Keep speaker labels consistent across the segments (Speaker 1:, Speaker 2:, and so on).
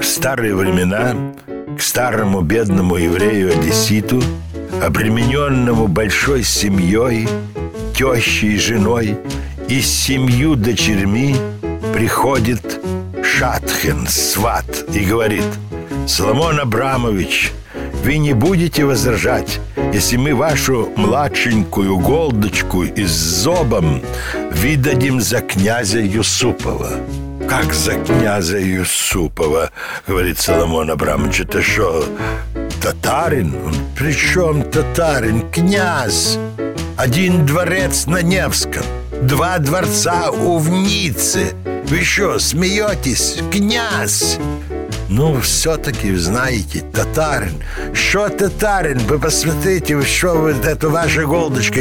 Speaker 1: В старые времена к старому бедному еврею-одесситу, обремененному большой семьей, тещей и женой и семью дочерьми, приходит Шатхен, сват, и говорит «Соломон Абрамович, вы не будете возражать, если мы вашу младшенькую голдочку из зобом выдадим за князя Юсупова?» «Как за князя Юсупова?» — говорит Соломон Абрамович. «Это что, татарин? При чем татарин? Князь! Один дворец на Невском, два дворца у Вницы. Вы что, смеетесь? Князь!» Ну, все-таки, знаете, татарин. Что татарин? Вы посмотрите, что вот эта ваша голдочка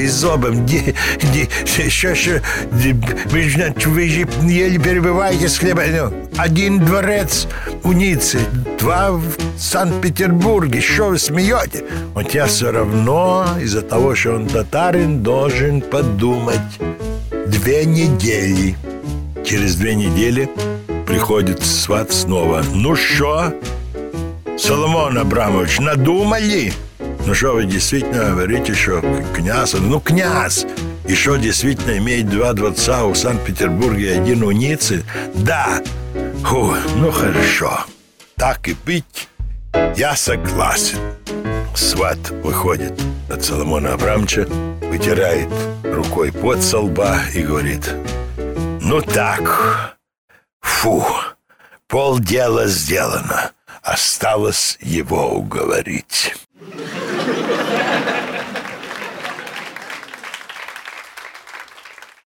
Speaker 1: ди, еще, еще, ди, вы, же, вы же еле перебываете с хлеба. Ну, один дворец у Ниццы, два в Санкт-Петербурге. Что вы смеете? Вот я все равно из-за того, что он татарин, должен подумать. Две недели. Через две недели приходит сват снова. «Ну что, Соломон Абрамович, надумали?» «Ну что, вы действительно говорите, что князь?» «Ну, князь!» Что, действительно имеет два дворца у Санкт-Петербурга и один у Ниццы? «Да!» Фу, «Ну, хорошо. Так и быть, я согласен». Сват выходит от Соломона Абрамовича, вытирает рукой под со лба и говорит «Ну так, Фу, полдела сделано. Осталось его уговорить.